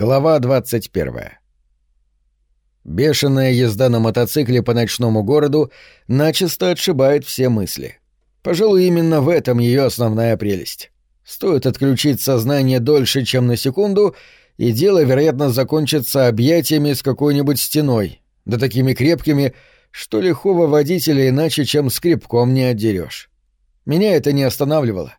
Глава 21. Бешеная езда на мотоцикле по ночному городу начисто отшибает все мысли. Пожалуй, именно в этом ее основная прелесть. Стоит отключить сознание дольше, чем на секунду, и дело, вероятно, закончится объятиями с какой-нибудь стеной, да такими крепкими, что лихого водителя иначе, чем скрипком не отдерешь. Меня это не останавливало.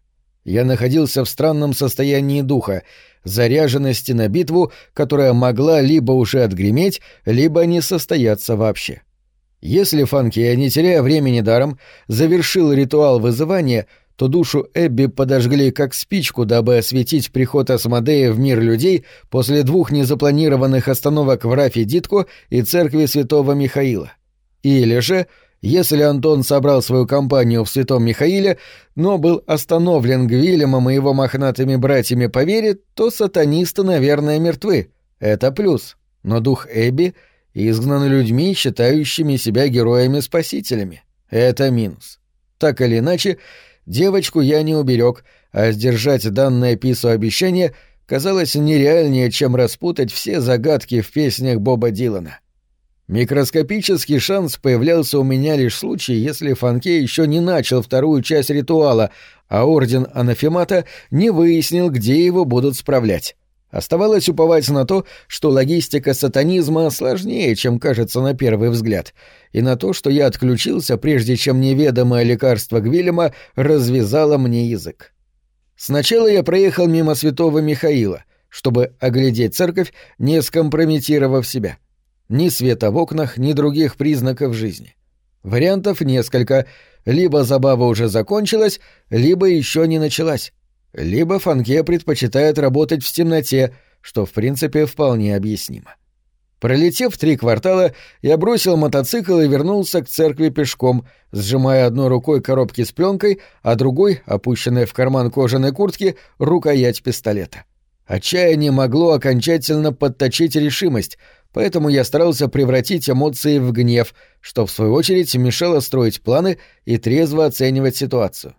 Я находился в странном состоянии духа, заряженности на битву, которая могла либо уже отгреметь, либо не состояться вообще. Если Фанкия, не теряя времени даром, завершил ритуал вызывания, то душу Эбби подожгли как спичку, дабы осветить приход Асмодея в мир людей после двух незапланированных остановок в Рафе Дитко и церкви святого Михаила. Или же если Антон собрал свою компанию в Святом Михаиле, но был остановлен Гвилемом и его мохнатыми братьями по вере, то сатанисты, наверное, мертвы. Это плюс. Но дух Эбби изгнан людьми, считающими себя героями-спасителями. Это минус. Так или иначе, девочку я не уберег, а сдержать данное Пису обещание казалось нереальнее, чем распутать все загадки в песнях Боба Дилана. — Микроскопический шанс появлялся у меня лишь в случае, если Фанке еще не начал вторую часть ритуала, а орден анафемата не выяснил, где его будут справлять. Оставалось уповать на то, что логистика сатанизма сложнее, чем кажется на первый взгляд, и на то, что я отключился, прежде чем неведомое лекарство Гвилема развязало мне язык. Сначала я проехал мимо святого Михаила, чтобы оглядеть церковь, не скомпрометировав себя — ни света в окнах, ни других признаков жизни. Вариантов несколько. Либо забава уже закончилась, либо еще не началась. Либо Фанке предпочитает работать в темноте, что, в принципе, вполне объяснимо. Пролетев три квартала, я бросил мотоцикл и вернулся к церкви пешком, сжимая одной рукой коробки с пленкой, а другой, опущенной в карман кожаной куртки, рукоять пистолета. Отчаяние могло окончательно подточить решимость, поэтому я старался превратить эмоции в гнев, что в свою очередь мешало строить планы и трезво оценивать ситуацию.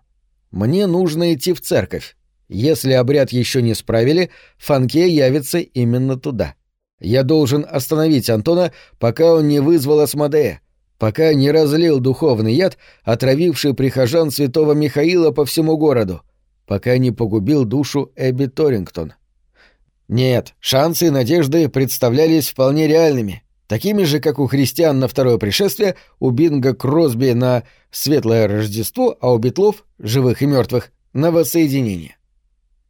Мне нужно идти в церковь. Если обряд еще не справили, Фанке явится именно туда. Я должен остановить Антона, пока он не вызвал Асмодея, пока не разлил духовный яд, отравивший прихожан святого Михаила по всему городу, пока не погубил душу Эбби Торингтон. Нет, шансы и надежды представлялись вполне реальными, такими же, как у христиан на второе пришествие, у Бинга Кросби на Светлое Рождество, а у Бетлов, живых и мертвых, на воссоединение.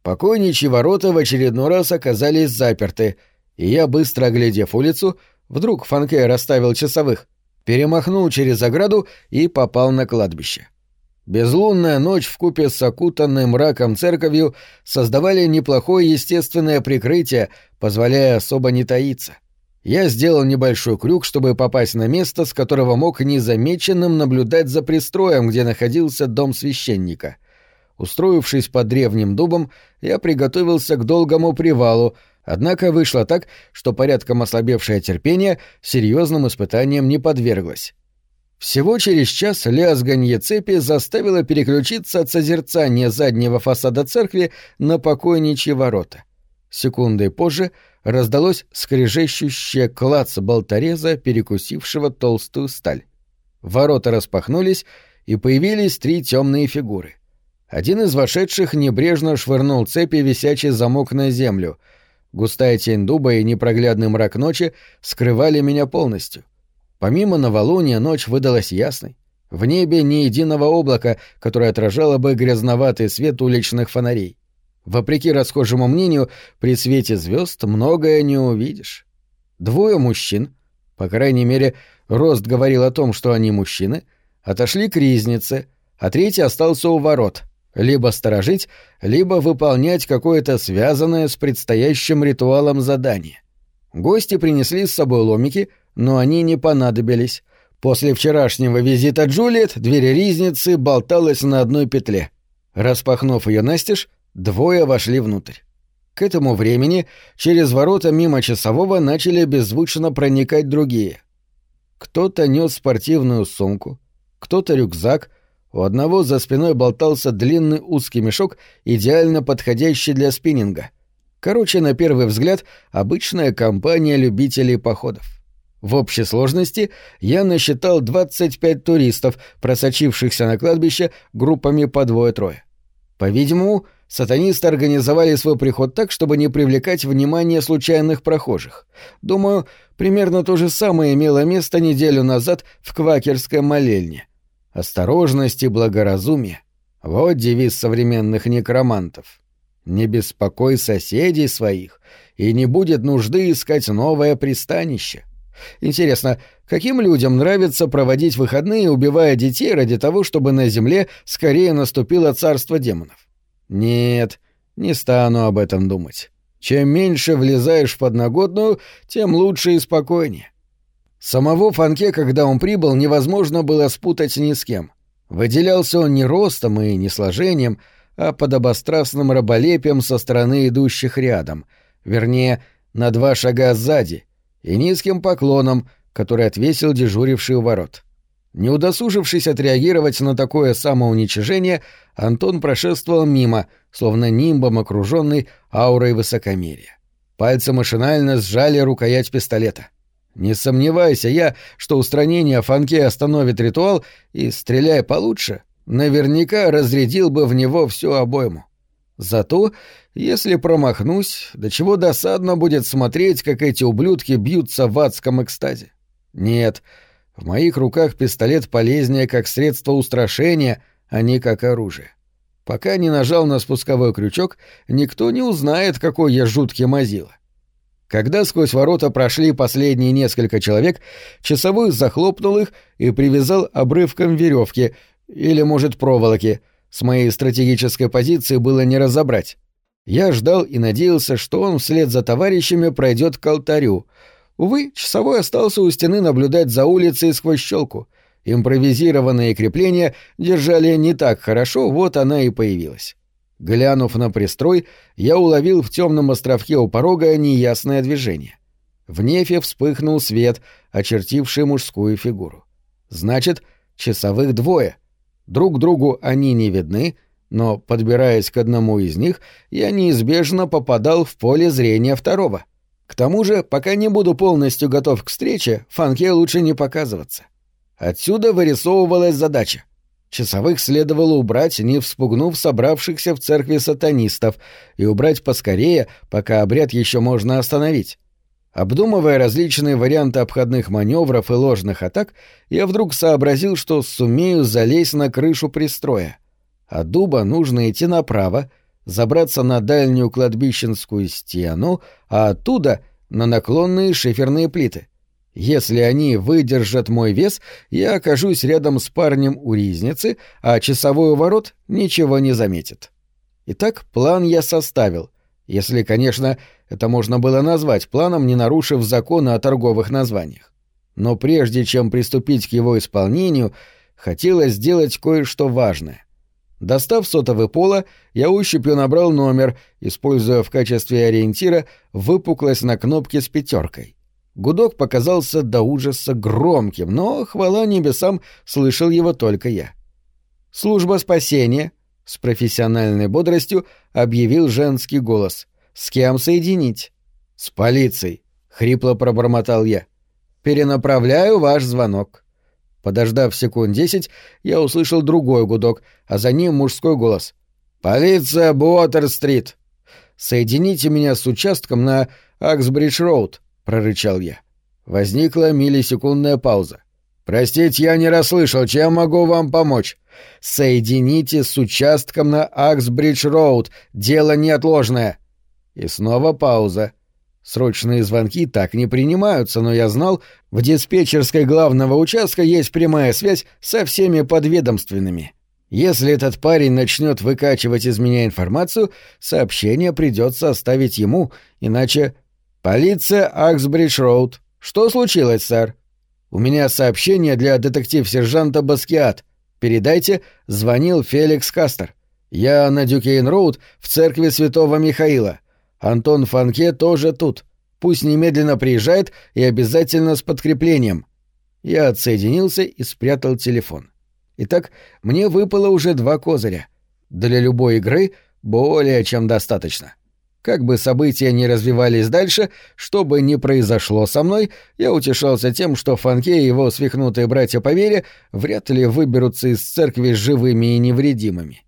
Покойничьи ворота в очередной раз оказались заперты, и я, быстро оглядев улицу, вдруг Фанке расставил часовых, перемахнул через ограду и попал на кладбище. Безлунная ночь в купе с окутанным мраком церковью создавали неплохое естественное прикрытие, позволяя особо не таиться. Я сделал небольшой крюк, чтобы попасть на место, с которого мог незамеченным наблюдать за пристроем, где находился дом священника. Устроившись под древним дубом, я приготовился к долгому привалу, однако вышло так, что порядком ослабевшее терпение серьезным испытаниям не подверглось. Всего через час лязганье цепи заставило переключиться от созерцания заднего фасада церкви на покойничьи ворота. Секундой позже раздалось скрежещущее клац болтореза, перекусившего толстую сталь. Ворота распахнулись, и появились три темные фигуры. Один из вошедших небрежно швырнул цепи висячий замок на землю. Густая тень дуба и непроглядный мрак ночи скрывали меня полностью. Помимо новолуния ночь выдалась ясной. В небе ни единого облака, которое отражало бы грязноватый свет уличных фонарей. Вопреки расхожему мнению, при свете звезд многое не увидишь. Двое мужчин, по крайней мере, Рост говорил о том, что они мужчины, отошли к ризнице, а третий остался у ворот, либо сторожить, либо выполнять какое-то связанное с предстоящим ритуалом задание. Гости принесли с собой ломики — но они не понадобились. После вчерашнего визита Джулиет дверь ризницы болталась на одной петле. Распахнув ее настежь, двое вошли внутрь. К этому времени через ворота мимо часового начали беззвучно проникать другие. Кто-то нес спортивную сумку, кто-то рюкзак, у одного за спиной болтался длинный узкий мешок, идеально подходящий для спиннинга. Короче, на первый взгляд, обычная компания любителей походов. В общей сложности я насчитал 25 туристов, просочившихся на кладбище группами по двое-трое. По-видимому, сатанисты организовали свой приход так, чтобы не привлекать внимание случайных прохожих. Думаю, примерно то же самое имело место неделю назад в квакерской молельне. Осторожность и благоразумие — вот девиз современных некромантов. Не беспокой соседей своих, и не будет нужды искать новое пристанище. Интересно, каким людям нравится проводить выходные, убивая детей ради того, чтобы на Земле скорее наступило царство демонов? Нет, не стану об этом думать. Чем меньше влезаешь в подноготную, тем лучше и спокойнее. Самого Фанке, когда он прибыл, невозможно было спутать ни с кем. Выделялся он не ростом и не сложением, а подобострастным раболепием со стороны идущих рядом, вернее, на два шага сзади, и низким поклоном, который отвесил дежуривший у ворот. Не удосужившись отреагировать на такое самоуничижение, Антон прошествовал мимо, словно нимбом окруженный аурой высокомерия. Пальцы машинально сжали рукоять пистолета. Не сомневайся я, что устранение Фанке остановит ритуал и, стреляя получше, наверняка разрядил бы в него всю обойму. Зато, если промахнусь, до чего досадно будет смотреть, как эти ублюдки бьются в адском экстазе. Нет, в моих руках пистолет полезнее как средство устрашения, а не как оружие. Пока не нажал на спусковой крючок, никто не узнает, какой я жуткий мазила. Когда сквозь ворота прошли последние несколько человек, часовой захлопнул их и привязал обрывком веревки — или, может, проволоки. С моей стратегической позиции было не разобрать. Я ждал и надеялся, что он вслед за товарищами пройдет к алтарю. Увы, часовой остался у стены наблюдать за улицей сквозь щелку. Импровизированные крепления держали не так хорошо, вот она и появилась. Глянув на пристрой, я уловил в темном островке у порога неясное движение. В нефе вспыхнул свет, очертивший мужскую фигуру. Значит, часовых двое. Друг другу они не видны, но, подбираясь к одному из них, я неизбежно попадал в поле зрения второго. К тому же, пока не буду полностью готов к встрече, Фанке лучше не показываться. Отсюда вырисовывалась задача. Часовых следовало убрать, не вспугнув собравшихся в церкви сатанистов, и убрать поскорее, пока обряд еще можно остановить. Обдумывая различные варианты обходных маневров и ложных атак, я вдруг сообразил, что сумею залезть на крышу пристроя. От дуба нужно идти направо, забраться на дальнюю кладбищенскую стену, а оттуда — на наклонные шиферные плиты. Если они выдержат мой вес, я окажусь рядом с парнем у ризницы, а часовой ворот ничего не заметит. Итак, план я составил — если, конечно, это можно было назвать планом, не нарушив законы о торговых названиях. Но прежде чем приступить к его исполнению, хотелось сделать кое-что важное. Достав сотовый пола, я ощупью набрал номер, используя в качестве ориентира выпуклость на кнопке с пятеркой. Гудок показался до ужаса громким, но, хвала небесам, слышал его только я. «Служба спасения», — с профессиональной бодростью объявил женский голос. «С кем соединить?» «С полицией», — хрипло пробормотал я. «Перенаправляю ваш звонок». Подождав секунд десять, я услышал другой гудок, а за ним мужской голос. «Полиция Буотер-стрит!» «Соедините меня с участком на Аксбридж-роуд», — прорычал я. Возникла миллисекундная пауза. «Простите, я не расслышал. Чем могу вам помочь?» «Соедините с участком на Аксбридж-Роуд. Дело неотложное». И снова пауза. Срочные звонки так не принимаются, но я знал, в диспетчерской главного участка есть прямая связь со всеми подведомственными. Если этот парень начнет выкачивать из меня информацию, сообщение придется оставить ему, иначе... «Полиция Аксбридж-Роуд. Что случилось, сэр?» «У меня сообщение для детектив-сержанта Баскиат. Передайте, звонил Феликс Кастер. Я на Дюкейн-Роуд в церкви святого Михаила. Антон Фанке тоже тут. Пусть немедленно приезжает и обязательно с подкреплением». Я отсоединился и спрятал телефон. Итак, мне выпало уже два козыря. Для любой игры более чем достаточно. Как бы события ни развивались дальше, что бы ни произошло со мной, я утешался тем, что Фанке и его свихнутые братья по вере вряд ли выберутся из церкви живыми и невредимыми.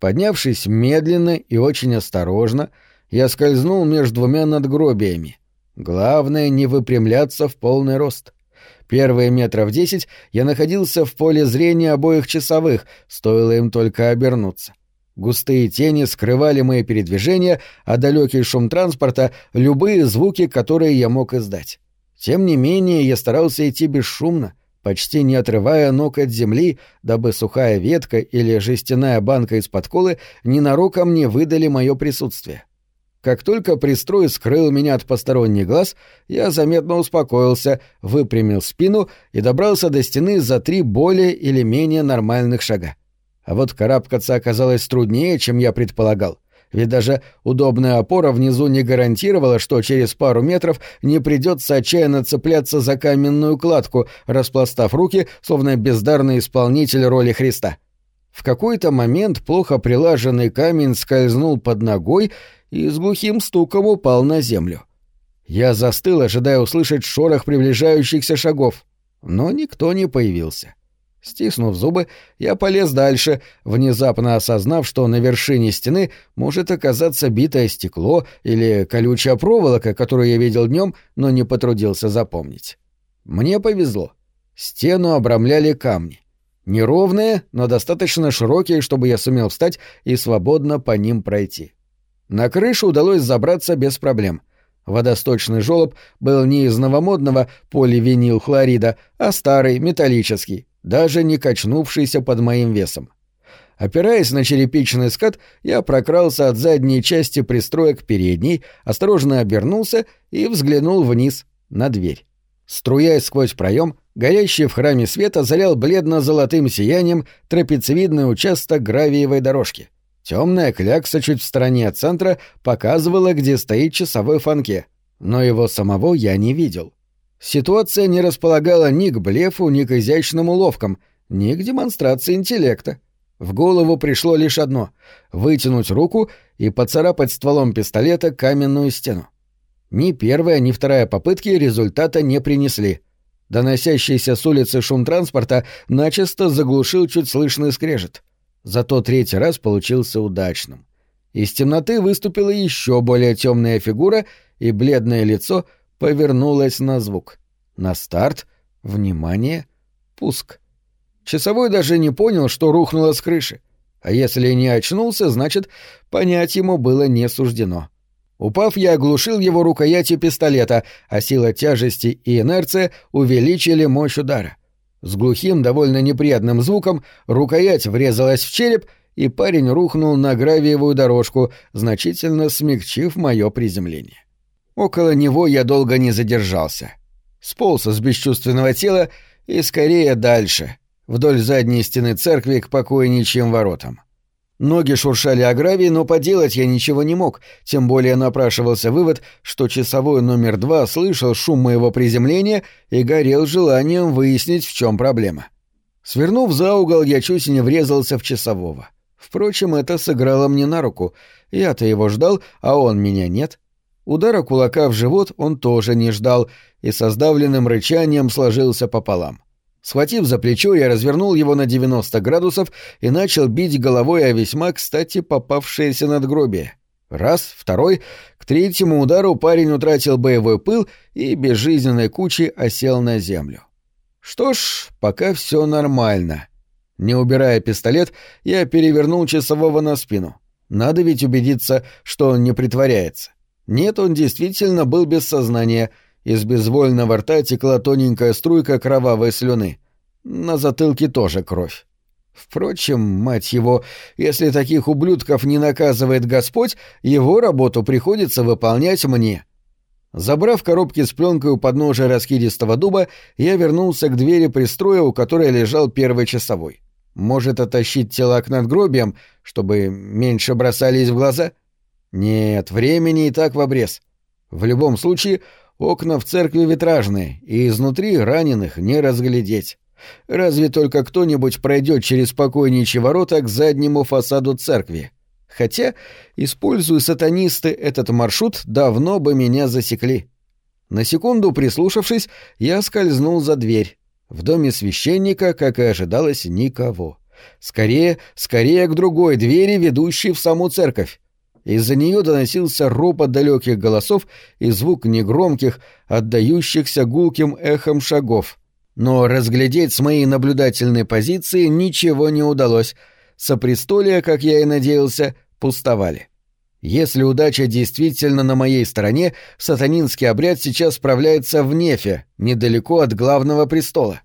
Поднявшись медленно и очень осторожно, я скользнул между двумя надгробиями. Главное — не выпрямляться в полный рост. Первые метров десять я находился в поле зрения обоих часовых, стоило им только обернуться. Густые тени скрывали мои передвижения, а далекий шум транспорта — любые звуки, которые я мог издать. Тем не менее, я старался идти бесшумно, почти не отрывая ног от земли, дабы сухая ветка или жестяная банка из-под колы ненароком не выдали мое присутствие. Как только пристрой скрыл меня от посторонних глаз, я заметно успокоился, выпрямил спину и добрался до стены за три более или менее нормальных шага. А вот карабкаться оказалось труднее, чем я предполагал. Ведь даже удобная опора внизу не гарантировала, что через пару метров не придется отчаянно цепляться за каменную кладку, распластав руки, словно бездарный исполнитель роли Христа. В какой-то момент плохо прилаженный камень скользнул под ногой и с глухим стуком упал на землю. Я застыл, ожидая услышать шорох приближающихся шагов, но никто не появился. — Стиснув зубы, я полез дальше, внезапно осознав, что на вершине стены может оказаться битое стекло или колючая проволока, которую я видел днем, но не потрудился запомнить. Мне повезло. Стену обрамляли камни. Неровные, но достаточно широкие, чтобы я сумел встать и свободно по ним пройти. На крышу удалось забраться без проблем. Водосточный желоб был не из новомодного поливинилхлорида, а старый, металлический, даже не качнувшийся под моим весом. Опираясь на черепичный скат, я прокрался от задней части пристроя к передней, осторожно обернулся и взглянул вниз, на дверь. Струясь сквозь проем, горящий в храме света залял бледно-золотым сиянием трапециевидный участок гравиевой дорожки. Темная клякса чуть в стороне от центра показывала, где стоит часовой фанке, но его самого я не видел. Ситуация не располагала ни к блефу, ни к изящным уловкам, ни к демонстрации интеллекта. В голову пришло лишь одно — вытянуть руку и поцарапать стволом пистолета каменную стену. Ни первая, ни вторая попытки результата не принесли. Доносящийся с улицы шум транспорта начисто заглушил чуть слышный скрежет. Зато третий раз получился удачным. Из темноты выступила еще более темная фигура, и бледное лицо повернулась на звук. На старт, внимание, пуск. Часовой даже не понял, что рухнуло с крыши. А если не очнулся, значит, понять ему было не суждено. Упав, я оглушил его рукоятью пистолета, а сила тяжести и инерция увеличили мощь удара. С глухим, довольно неприятным звуком рукоять врезалась в череп, и парень рухнул на гравиевую дорожку, значительно смягчив мое приземление. Около него я долго не задержался. Сполз с бесчувственного тела и скорее дальше, вдоль задней стены церкви к покойничьим воротам. Ноги шуршали о гравии, но поделать я ничего не мог, тем более напрашивался вывод, что часовой номер два слышал шум моего приземления и горел желанием выяснить, в чем проблема. Свернув за угол, я чуть не врезался в часового. Впрочем, это сыграло мне на руку. Я-то его ждал, а он меня нет. Удара кулака в живот он тоже не ждал и со сдавленным рычанием сложился пополам. Схватив за плечо, я развернул его на 90 градусов и начал бить головой о весьма кстати попавшееся надгробие. Раз, второй, к третьему удару парень утратил боевой пыл и безжизненной кучей осел на землю. Что ж, пока все нормально. Не убирая пистолет, я перевернул часового на спину. Надо ведь убедиться, что он не притворяется. Нет, он действительно был без сознания, из безвольного рта текла тоненькая струйка кровавой слюны. На затылке тоже кровь. Впрочем, мать его, если таких ублюдков не наказывает Господь, его работу приходится выполнять мне. Забрав коробки с пленкой у подножия раскидистого дуба, я вернулся к двери пристроя, у которой лежал первый часовой. Может, оттащить тела к надгробиям, чтобы меньше бросались в глаза — нет, времени и так в обрез. В любом случае, окна в церкви витражные, и изнутри раненых не разглядеть. Разве только кто-нибудь пройдет через покойничьи ворота к заднему фасаду церкви. Хотя, используя сатанисты этот маршрут, давно бы меня засекли. На секунду прислушавшись, я скользнул за дверь. В доме священника, как и ожидалось, никого. Скорее, скорее к другой двери, ведущей в саму церковь. Из-за нее доносился ропот далеких голосов и звук негромких, отдающихся гулким эхом шагов. Но разглядеть с моей наблюдательной позиции ничего не удалось. Сопрестолия, как я и надеялся, пустовали. Если удача действительно на моей стороне, сатанинский обряд сейчас справляется в Нефе, недалеко от главного престола.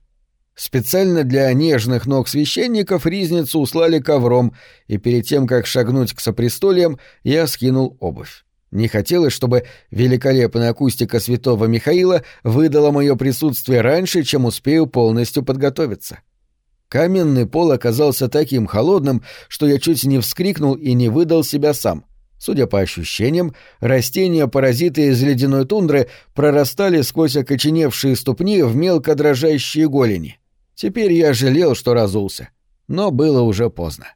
Специально для нежных ног священников ризницу услали ковром, и перед тем, как шагнуть к сопрестольям, я скинул обувь. Не хотелось, чтобы великолепная акустика святого Михаила выдала мое присутствие раньше, чем успею полностью подготовиться. Каменный пол оказался таким холодным, что я чуть не вскрикнул и не выдал себя сам. Судя по ощущениям, растения-паразиты из ледяной тундры прорастали сквозь окоченевшие ступни в мелко дрожащие голени. Теперь я жалел, что разулся. Но было уже поздно.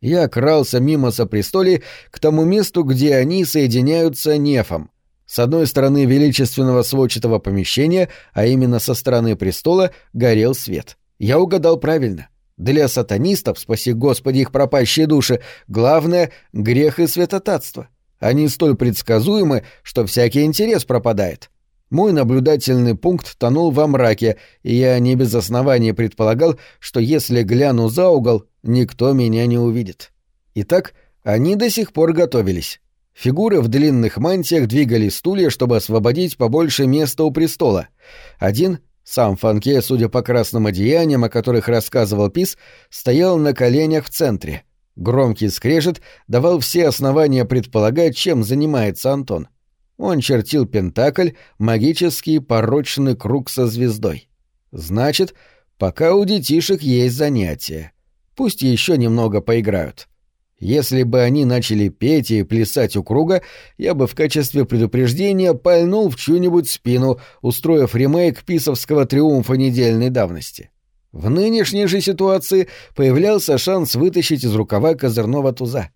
Я крался мимо сопрестолей к тому месту, где они соединяются нефом. С одной стороны величественного сводчатого помещения, а именно со стороны престола, горел свет. Я угадал правильно. Для сатанистов, спаси Господи их пропащие души, главное — грех и святотатство. Они столь предсказуемы, что всякий интерес пропадает. Мой наблюдательный пункт тонул во мраке, и я не без основания предполагал, что если гляну за угол, никто меня не увидит. Итак, они до сих пор готовились. Фигуры в длинных мантиях двигали стулья, чтобы освободить побольше места у престола. Один, сам Фанке, судя по красным одеяниям, о которых рассказывал Пис, стоял на коленях в центре. Громкий скрежет давал все основания предполагать, чем занимается Антон. Он чертил пентакль, магический порочный круг со звездой. Значит, пока у детишек есть занятия. Пусть еще немного поиграют. Если бы они начали петь и плясать у круга, я бы в качестве предупреждения пальнул в чью-нибудь спину, устроив ремейк писовского триумфа недельной давности. В нынешней же ситуации появлялся шанс вытащить из рукава козырного туза.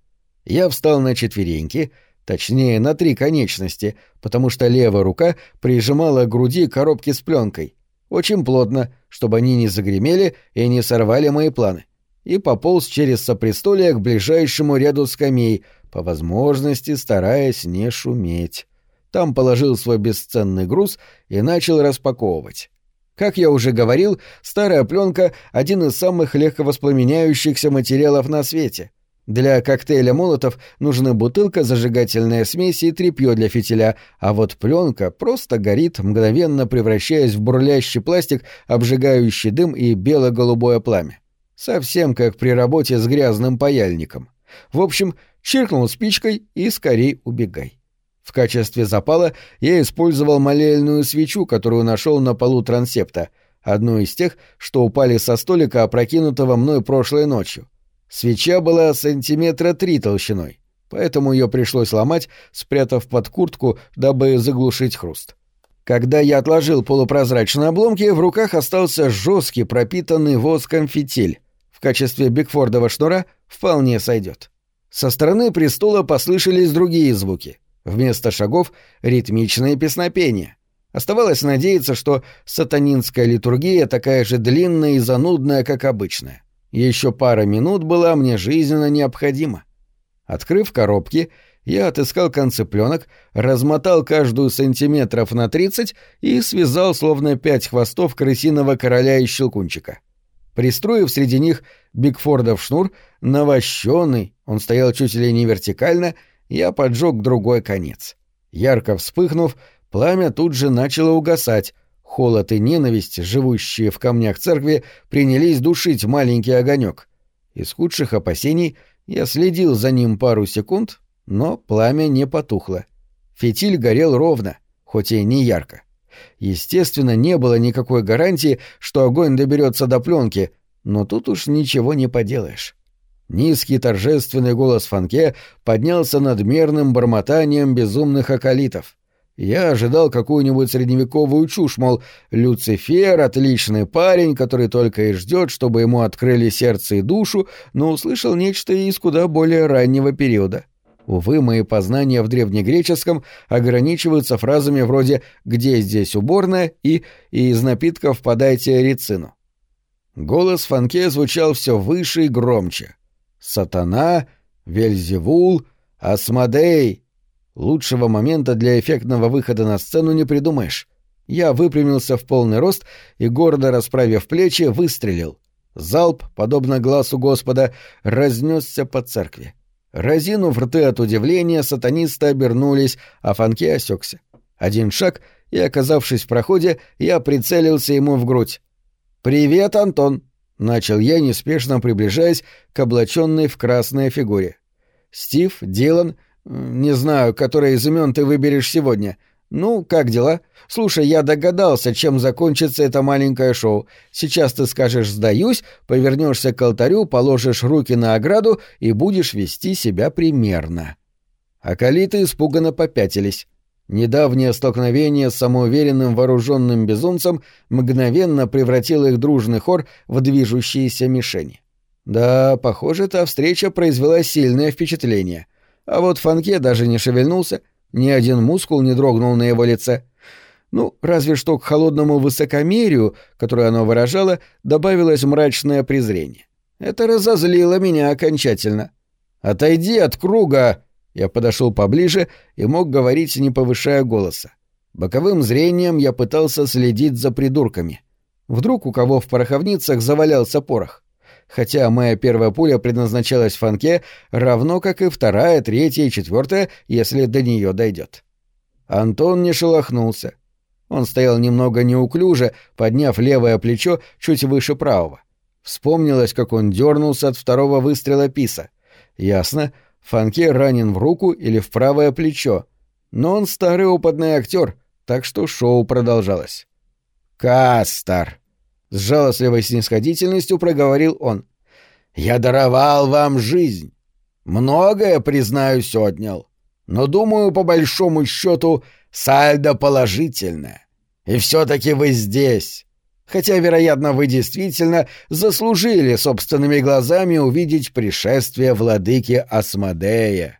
Я встал на четвереньки — Точнее, на три конечности, потому что левая рука прижимала к груди коробки с пленкой. Очень плотно, чтобы они не загремели и не сорвали мои планы. И пополз через сопрестолие к ближайшему ряду скамей, по возможности стараясь не шуметь. Там положил свой бесценный груз и начал распаковывать. Как я уже говорил, старая пленка — один из самых легковоспламеняющихся материалов на свете — для коктейля молотов нужны бутылка, зажигательная смесь и тряпье для фитиля, а вот пленка просто горит, мгновенно превращаясь в бурлящий пластик, обжигающий дым и бело-голубое пламя. Совсем как при работе с грязным паяльником. В общем, чиркнул спичкой и скорей убегай. В качестве запала я использовал молельную свечу, которую нашел на полу трансепта, одну из тех, что упали со столика, опрокинутого мной прошлой ночью. Свеча была сантиметра три толщиной, поэтому ее пришлось ломать, спрятав под куртку, дабы заглушить хруст. Когда я отложил полупрозрачные обломки, в руках остался жесткий пропитанный воском фитиль. В качестве бигфордова шнура вполне сойдет. Со стороны престола послышались другие звуки. Вместо шагов — ритмичное песнопение. Оставалось надеяться, что сатанинская литургия такая же длинная и занудная, как обычная. Еще пара минут была мне жизненно необходима. Открыв коробки, я отыскал концы пленок, размотал каждую сантиметров на тридцать и связал словно пять хвостов крысиного короля и щелкунчика. Пристроив среди них Бигфордов шнур, навощенный, он стоял чуть ли не вертикально, я поджег другой конец. Ярко вспыхнув, пламя тут же начало угасать, Холод и ненависть, живущие в камнях церкви, принялись душить маленький огонек. Из худших опасений я следил за ним пару секунд, но пламя не потухло. Фитиль горел ровно, хоть и не ярко. Естественно, не было никакой гарантии, что огонь доберется до пленки, но тут уж ничего не поделаешь. Низкий торжественный голос Фанке поднялся над мерным бормотанием безумных околитов. Я ожидал какую-нибудь средневековую чушь, мол, Люцифер — отличный парень, который только и ждет, чтобы ему открыли сердце и душу, но услышал нечто из куда более раннего периода. Увы, мои познания в древнегреческом ограничиваются фразами вроде «где здесь уборная» и «из напитков подайте рецину». Голос Фанке звучал все выше и громче. «Сатана», «Вельзевул», «Асмодей». Лучшего момента для эффектного выхода на сцену не придумаешь. Я выпрямился в полный рост и, гордо расправив плечи, выстрелил. Залп, подобно глазу Господа, разнесся по церкви. Разинув рты от удивления, сатанисты обернулись, а Фанке осекся. Один шаг, и, оказавшись в проходе, я прицелился ему в грудь. «Привет, Антон!» — начал я, неспешно приближаясь к облаченной в красной фигуре. «Стив, Дилан, не знаю, который из имен ты выберешь сегодня. Ну, как дела? Слушай, я догадался, чем закончится это маленькое шоу. Сейчас ты скажешь «сдаюсь», повернешься к алтарю, положишь руки на ограду и будешь вести себя примерно. Акалиты испуганно попятились. Недавнее столкновение с самоуверенным вооруженным безумцем мгновенно превратило их дружный хор в движущиеся мишени. Да, похоже, эта встреча произвела сильное впечатление. А вот Фанке даже не шевельнулся, ни один мускул не дрогнул на его лице. Ну, разве что к холодному высокомерию, которое оно выражало, добавилось мрачное презрение. Это разозлило меня окончательно. «Отойди от круга!» Я подошел поближе и мог говорить, не повышая голоса. Боковым зрением я пытался следить за придурками. Вдруг у кого в пороховницах завалялся порох хотя моя первая пуля предназначалась Фанке, равно как и вторая, третья и четвертая, если до нее дойдет. Антон не шелохнулся. Он стоял немного неуклюже, подняв левое плечо чуть выше правого. Вспомнилось, как он дернулся от второго выстрела писа. Ясно, Фанке ранен в руку или в правое плечо. Но он старый опытный актер, так что шоу продолжалось. «Кастар!» С жалостливой снисходительностью проговорил он. «Я даровал вам жизнь. Многое, признаюсь, отнял. Но, думаю, по большому счету, сальдо положительное. И все-таки вы здесь. Хотя, вероятно, вы действительно заслужили собственными глазами увидеть пришествие владыки Асмодея.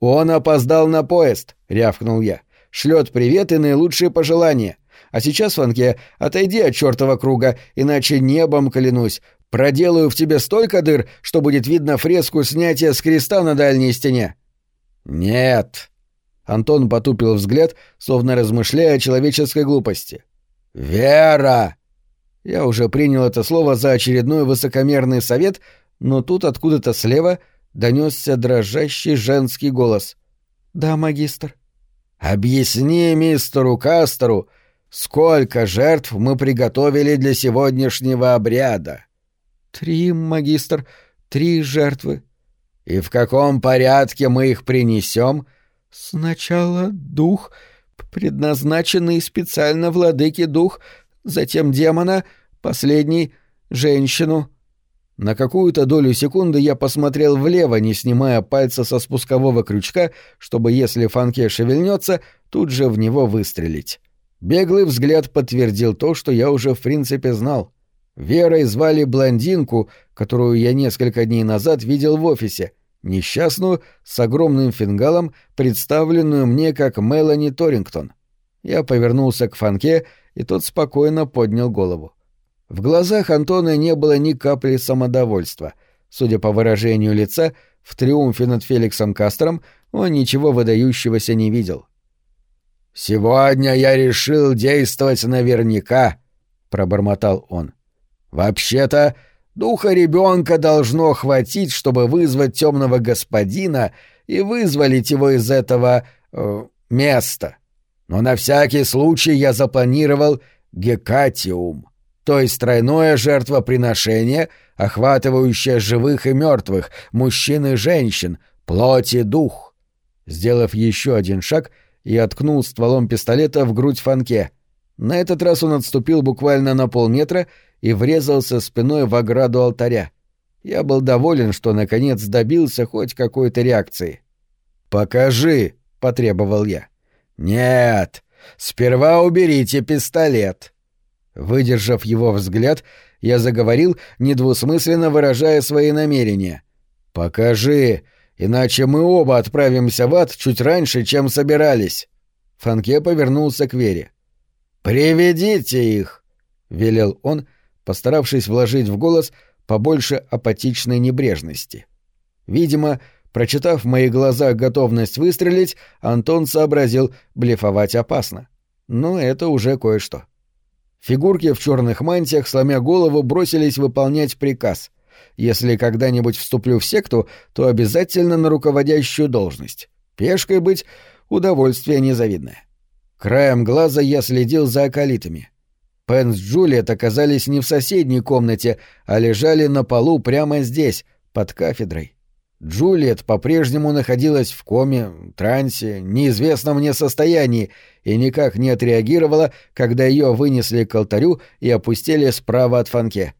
Он опоздал на поезд, рявкнул я. Шлет привет и наилучшие пожелания. А сейчас, Фанке, отойди от чертова круга, иначе небом клянусь. Проделаю в тебе столько дыр, что будет видно фреску снятия с креста на дальней стене. Нет. Антон потупил взгляд, словно размышляя о человеческой глупости. Вера! Я уже принял это слово за очередной высокомерный совет, но тут откуда-то слева донесся дрожащий женский голос. «Да, магистр». «Объясни мистеру Кастеру, Сколько жертв мы приготовили для сегодняшнего обряда? Три, магистр, три жертвы. И в каком порядке мы их принесем? Сначала дух, предназначенный специально владыке дух, затем демона, последний — женщину. На какую-то долю секунды я посмотрел влево, не снимая пальца со спускового крючка, чтобы, если Фанке шевельнется, тут же в него выстрелить. Беглый взгляд подтвердил то, что я уже в принципе знал. Верой звали блондинку, которую я несколько дней назад видел в офисе, несчастную, с огромным фингалом, представленную мне как Мелани Торингтон. Я повернулся к Фанке, и тот спокойно поднял голову. В глазах Антона не было ни капли самодовольства. Судя по выражению лица, в триумфе над Феликсом Кастром он ничего выдающегося не видел. — «Сегодня я решил действовать наверняка», — пробормотал он. «Вообще-то, духа ребенка должно хватить, чтобы вызвать темного господина и вызволить его из этого э, места. Но на всякий случай я запланировал гекатиум, то есть тройное жертвоприношение, охватывающее живых и мертвых, мужчин и женщин, плоть и дух». Сделав еще один шаг — и откнул стволом пистолета в грудь Фанке. На этот раз он отступил буквально на полметра и врезался спиной в ограду алтаря. Я был доволен, что наконец добился хоть какой-то реакции. «Покажи!» — потребовал я. «Нет, сперва уберите пистолет». Выдержав его взгляд, я заговорил, недвусмысленно выражая свои намерения. «Покажи, иначе мы оба отправимся в ад чуть раньше, чем собирались». Фанке повернулся к Вере. «Приведите их!» — велел он, постаравшись вложить в голос побольше апатичной небрежности. Видимо, Прочитав в моих глазах готовность выстрелить, Антон сообразил, блефовать опасно. Но это уже кое-что. Фигурки в черных мантиях, сломя голову, бросились выполнять приказ. Если когда-нибудь вступлю в секту, то обязательно на руководящую должность. Пешкой быть — удовольствие незавидное. Краем глаза я следил за околитами. Пен с Джулиет оказались не в соседней комнате, а лежали на полу прямо здесь, под кафедрой. Джулиет по-прежнему находилась в коме, трансе, неизвестном мне состоянии и никак не отреагировала, когда ее вынесли к алтарю и опустили справа от фанке.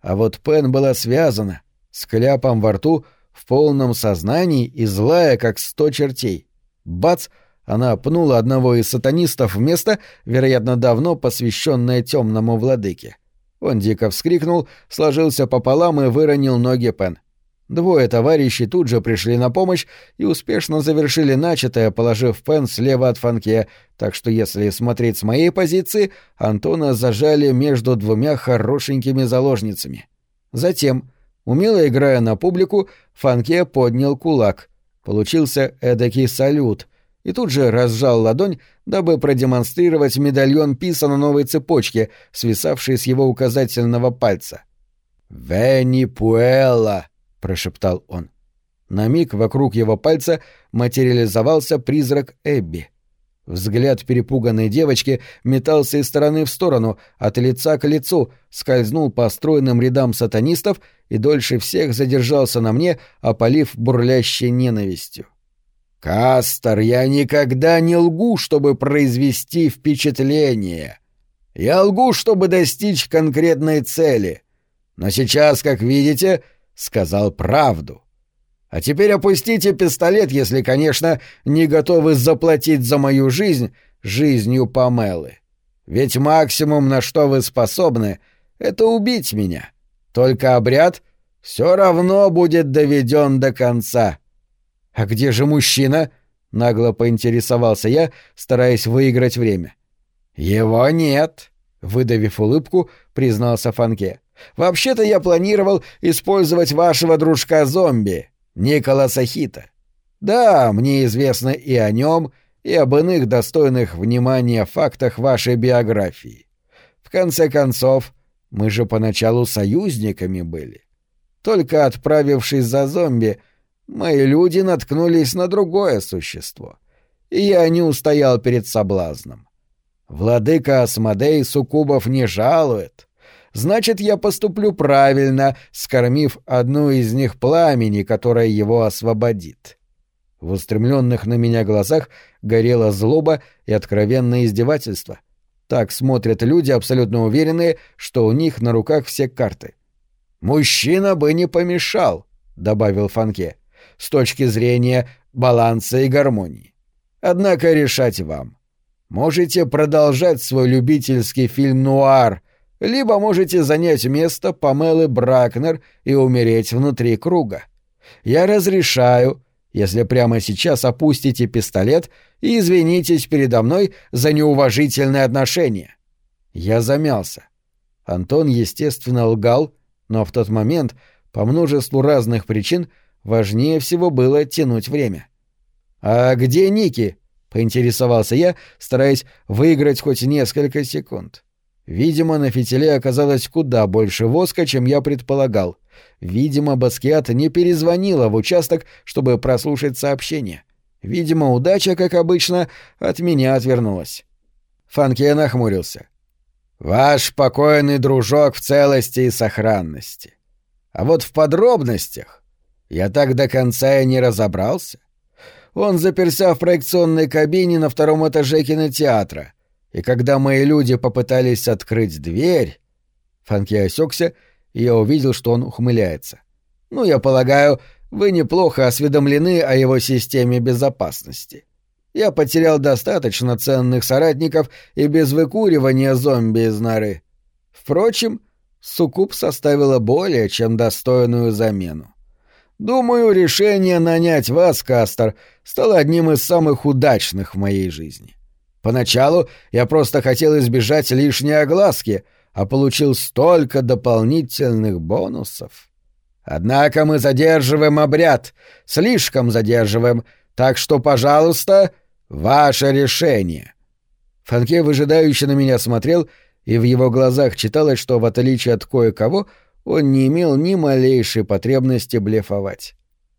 А вот Пен была связана, с кляпом во рту, в полном сознании и злая, как сто чертей. Бац! Она пнула одного из сатанистов в место, вероятно, давно посвященное темному владыке. Он дико вскрикнул, сложился пополам и выронил ноги Пен. — Двое товарищей тут же пришли на помощь и успешно завершили начатое, положив Пен слева от Фанке, так что если смотреть с моей позиции, Антона зажали между двумя хорошенькими заложницами. Затем, умело играя на публику, Фанке поднял кулак. Получился эдакий салют — и тут же разжал ладонь, дабы продемонстрировать медальон Писа на новой цепочке, свисавшей с его указательного пальца. «Венни Пуэлла!» — прошептал он. На миг вокруг его пальца материализовался призрак Эбби. Взгляд перепуганной девочки метался из стороны в сторону, от лица к лицу, скользнул по стройным рядам сатанистов и дольше всех задержался на мне, опалив бурлящей ненавистью. «Кастер, я никогда не лгу, чтобы произвести впечатление. Я лгу, чтобы достичь конкретной цели. Но сейчас, как видите, — сказал правду. А теперь опустите пистолет, если, конечно, не готовы заплатить за мою жизнь жизнью Памелы. Ведь максимум, на что вы способны, — это убить меня. Только обряд все равно будет доведен до конца. — А где же мужчина? — нагло поинтересовался я, стараясь выиграть время. — Его нет, — выдавив улыбку, признался Фанке. Вообще-то я планировал использовать вашего дружка-зомби, Николаса Хита. Да, мне известно и о нем, и об иных достойных внимания фактах вашей биографии. В конце концов, мы же поначалу союзниками были. Только отправившись за зомби, мои люди наткнулись на другое существо, и я не устоял перед соблазном. Владыка Асмодей суккубов не жалует, значит, я поступлю правильно, скормив одну из них пламени, которое его освободит. В устремленных на меня глазах горела злоба и откровенное издевательство. Так смотрят люди, абсолютно уверенные, что у них на руках все карты. «Мужчина бы не помешал», — добавил Фанке, — «с точки зрения баланса и гармонии. Однако решать вам. Можете продолжать свой любительский фильм «Нуар», либо можете занять место Памелы Бракнер и умереть внутри круга. Я разрешаю, если прямо сейчас опустите пистолет и извинитесь передо мной за неуважительное отношение. Я замялся. Антон, естественно, лгал, но в тот момент, по множеству разных причин, важнее всего было тянуть время. «А где Ники?» — поинтересовался я, стараясь выиграть хоть несколько секунд. Видимо, на фитиле оказалось куда больше воска, чем я предполагал. Видимо, Баскиат не перезвонила в участок, чтобы прослушать сообщение. Видимо, удача, как обычно, от меня отвернулась. Фанке нахмурился. «Ваш покойный дружок в целости и сохранности. А вот в подробностях я так до конца и не разобрался. Он заперся в проекционной кабине на втором этаже кинотеатра — и когда мои люди попытались открыть дверь... Фанки осекся, и я увидел, что он ухмыляется. «Ну, я полагаю, вы неплохо осведомлены о его системе безопасности. Я потерял достаточно ценных соратников и без выкуривания зомби из норы. Впрочем, Сукуб составила более чем достойную замену. Думаю, решение нанять вас, Кастер, стало одним из самых удачных в моей жизни. Поначалу я просто хотел избежать лишней огласки, а получил столько дополнительных бонусов. Однако мы задерживаем обряд, слишком задерживаем, так что, пожалуйста, ваше решение. Фанке выжидающе на меня смотрел, и в его глазах читалось, что, в отличие от кое-кого, он не имел ни малейшей потребности блефовать.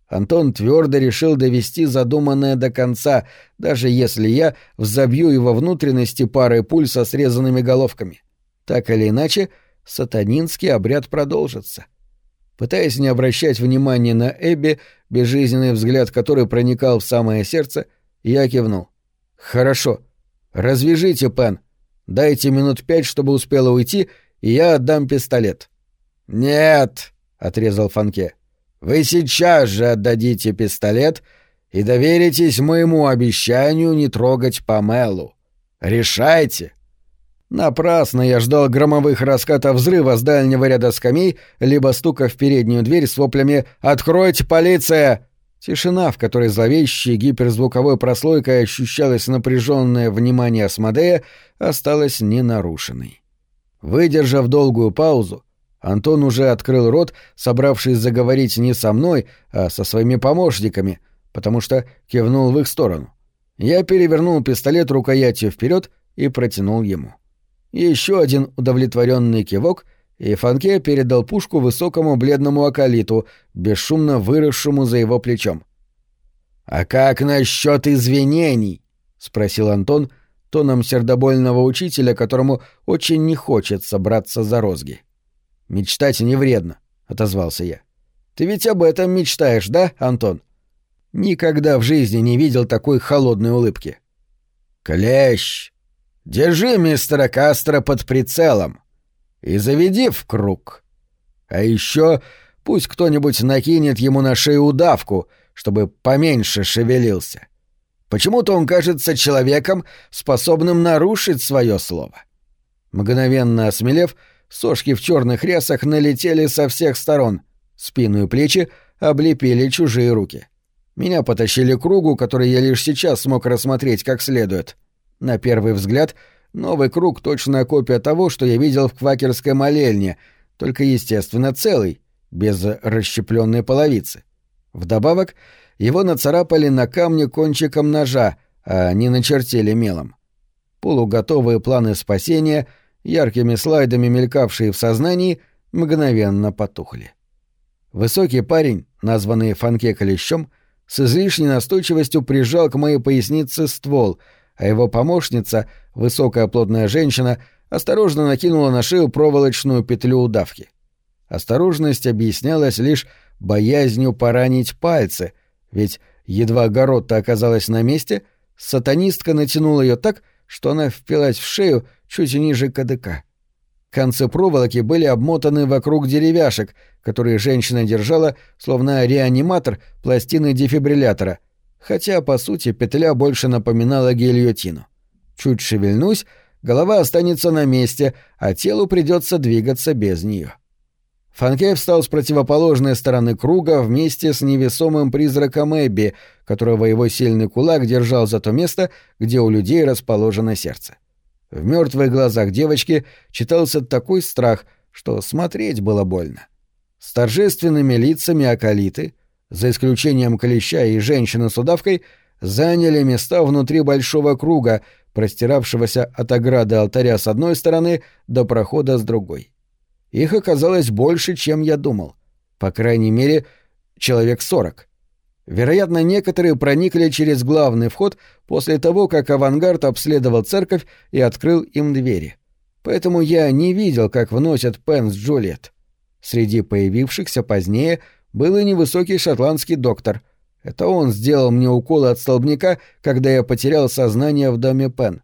Антон твердо решил довести задуманное до конца, даже если я взобью его внутренности парой пуль со срезанными головками. Так или иначе, сатанинский обряд продолжится. Пытаясь не обращать внимания на Эбби, безжизненный взгляд которой проникал в самое сердце, я кивнул. «Хорошо. Развяжите, Пен. Дайте минут пять, чтобы успела уйти, и я отдам пистолет». «Нет», — отрезал Фанке. Вы сейчас же отдадите пистолет и доверитесь моему обещанию не трогать Памелу. Решайте. Напрасно я ждал громовых раскатов взрыва с дальнего ряда скамей, либо стука в переднюю дверь с воплями «Откройте, полиция!» Тишина, в которой зловещей гиперзвуковой прослойкой ощущалось напряженное внимание Асмодея, осталась ненарушенной. Выдержав долгую паузу, Антон уже открыл рот, собравшись заговорить не со мной, а со своими помощниками, потому что кивнул в их сторону. Я перевернул пистолет рукоятью вперед и протянул ему. Еще один удовлетворенный кивок, и Фанке передал пушку высокому бледному акалиту, бесшумно выросшему за его плечом. «А как насчет извинений?» — спросил Антон тоном сердобольного учителя, которому очень не хочется браться за розги. — «Мечтать не вредно», — отозвался я. «Ты ведь об этом мечтаешь, да, Антон?» Никогда в жизни не видел такой холодной улыбки. «Клещ! Держи мистера Кастро под прицелом и заведи в круг. А еще пусть кто-нибудь накинет ему на шею удавку, чтобы поменьше шевелился. Почему-то он кажется человеком, способным нарушить свое слово». Мгновенно осмелев, Сошки в черных рясах налетели со всех сторон. Спину и плечи облепили чужие руки. Меня потащили к кругу, который я лишь сейчас смог рассмотреть как следует. На первый взгляд, новый круг — точная копия того, что я видел в квакерской молельне, только, естественно, целый, без расщепленной половицы. Вдобавок, его нацарапали на камне кончиком ножа, а не начертили мелом. Полуготовые планы спасения — яркими слайдами мелькавшие в сознании, мгновенно потухли. Высокий парень, названный Фанке Клещом, с излишней настойчивостью прижал к моей пояснице ствол, а его помощница, высокая плотная женщина, осторожно накинула на шею проволочную петлю удавки. Осторожность объяснялась лишь боязнью поранить пальцы, ведь едва Горотта оказалась на месте, сатанистка натянула ее так, что она впилась в шею чуть ниже КДК. Концы проволоки были обмотаны вокруг деревяшек, которые женщина держала, словно реаниматор пластины дефибриллятора, хотя, по сути, петля больше напоминала гильотину. Чуть шевельнусь, голова останется на месте, а телу придется двигаться без нее. Фанкей встал с противоположной стороны круга вместе с невесомым призраком Эбби, которого его сильный кулак держал за то место, где у людей расположено сердце. В мертвых глазах девочки читался такой страх, что смотреть было больно. С торжественными лицами акалиты, за исключением клеща и женщины с удавкой, заняли места внутри большого круга, простиравшегося от ограды алтаря с одной стороны до прохода с другой. Их оказалось больше, чем я думал. По крайней мере, человек сорок. Вероятно, некоторые проникли через главный вход после того, как авангард обследовал церковь и открыл им двери. Поэтому я не видел, как вносят Пен с. Среди появившихся позднее был и невысокий шотландский доктор. Это он сделал мне укол от столбняка, когда я потерял сознание в доме Пен.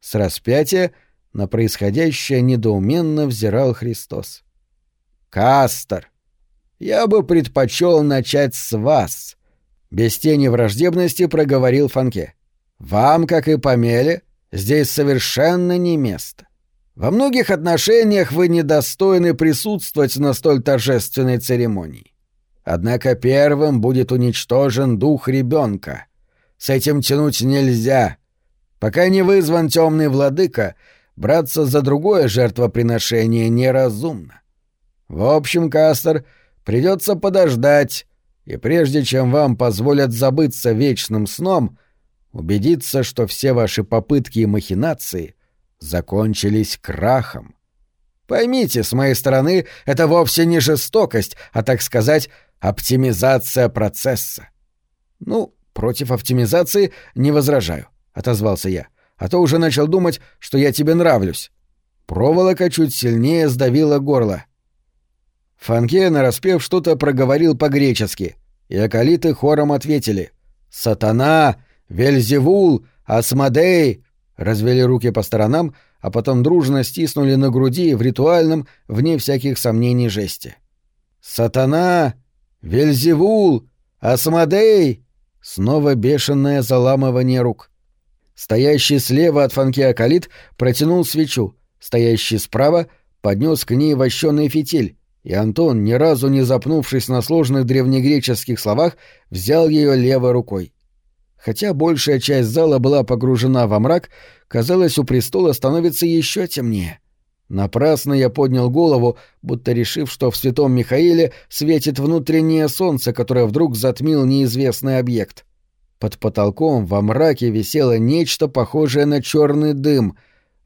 С распятия на происходящее недоуменно взирал Христос. «Кастер, я бы предпочел начать с вас», без тени враждебности проговорил Фанке. Вам, как и Памеле, здесь совершенно не место. Во многих отношениях вы недостойны присутствовать на столь торжественной церемонии. Однако первым будет уничтожен дух ребенка. С этим тянуть нельзя. Пока не вызван темный владыка, браться за другое жертвоприношение неразумно. В общем, Кастер, придется подождать, и прежде чем вам позволят забыться вечным сном, убедиться, что все ваши попытки и махинации закончились крахом. Поймите, с моей стороны, это вовсе не жестокость, а, так сказать, оптимизация процесса. Ну, против оптимизации не возражаю, отозвался я, а то уже начал думать, что я тебе нравлюсь. Проволока чуть сильнее сдавила горло. Фанке, нараспев, что-то проговорил по-гречески, и акалиты хором ответили «Сатана! Вельзевул! Асмодей! развели руки по сторонам, а потом дружно стиснули на груди в ритуальном, вне всяких сомнений, жесте. «Сатана! Вельзевул! Асмодей!» Снова бешеное заламывание рук. Стоящий слева от фанки Акалит протянул свечу, стоящий справа поднес к ней вощеный фитиль, и Антон, ни разу не запнувшись на сложных древнегреческих словах, взял ее левой рукой. Хотя большая часть зала была погружена во мрак, казалось, у престола становится еще темнее. Напрасно я поднял голову, будто решив, что в святом Михаиле светит внутреннее солнце, которое вдруг затмил неизвестный объект. Под потолком во мраке висело нечто похожее на черный дым.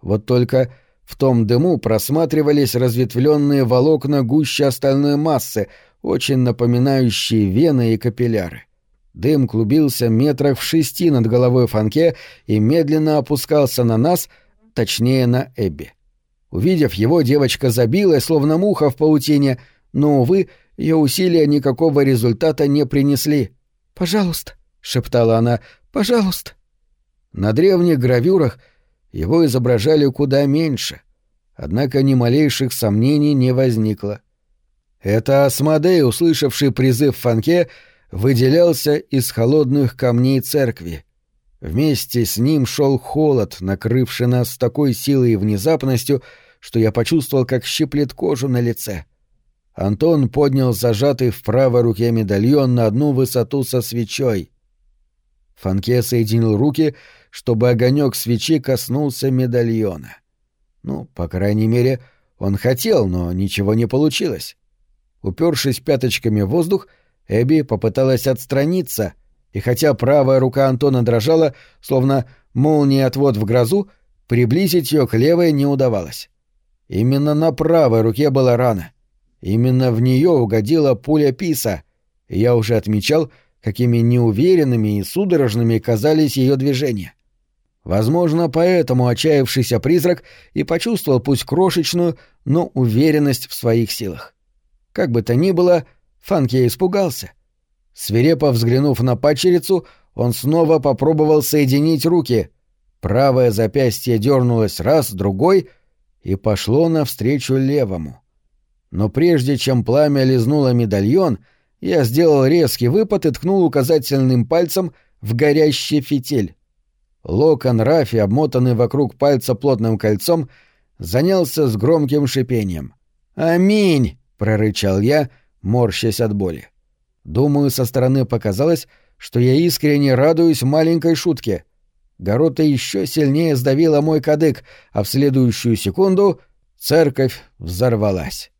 Вот только в том дыму просматривались разветвленные волокна гуще остальной массы, очень напоминающие вены и капилляры. Дым клубился метрах в шести над головой Фанке и медленно опускался на нас, точнее на Эбби. Увидев его, девочка забилась, словно муха в паутине, но, увы, ее усилия никакого результата не принесли. «Пожалуйста», — шептала она, — «пожалуйста». На древних гравюрах его изображали куда меньше, однако ни малейших сомнений не возникло. Это Асмодей, услышавший призыв Фанке, — выделялся из холодных камней церкви. Вместе с ним шел холод, накрывший нас с такой силой и внезапностью, что я почувствовал, как щиплет кожу на лице. Антон поднял зажатый в правой руке медальон на одну высоту со свечой. Фанке соединил руки, чтобы огонек свечи коснулся медальона. Ну, по крайней мере, он хотел, но ничего не получилось. Упершись пяточками в воздух, — Эбби попыталась отстраниться, и хотя правая рука Антона дрожала, словно молния отвод в грозу, приблизить ее к левой не удавалось. Именно на правой руке была рана. Именно в нее угодила пуля Писа, я уже отмечал, какими неуверенными и судорожными казались ее движения. Возможно, поэтому отчаявшийся призрак и почувствовал пусть крошечную, но уверенность в своих силах. Как бы то ни было, — Фанки испугался. Свирепо взглянув на падчерицу, он снова попробовал соединить руки. Правое запястье дернулось раз, другой и пошло навстречу левому. Но прежде чем пламя лизнуло медальон, я сделал резкий выпад и ткнул указательным пальцем в горящий фитиль. Локон Рафи, обмотанный вокруг пальца плотным кольцом, занялся с громким шипением. «Аминь!» — прорычал я — морщась от боли. Думаю, со стороны показалось, что я искренне радуюсь маленькой шутке. Горота еще сильнее сдавила мой кадык, а в следующую секунду церковь взорвалась.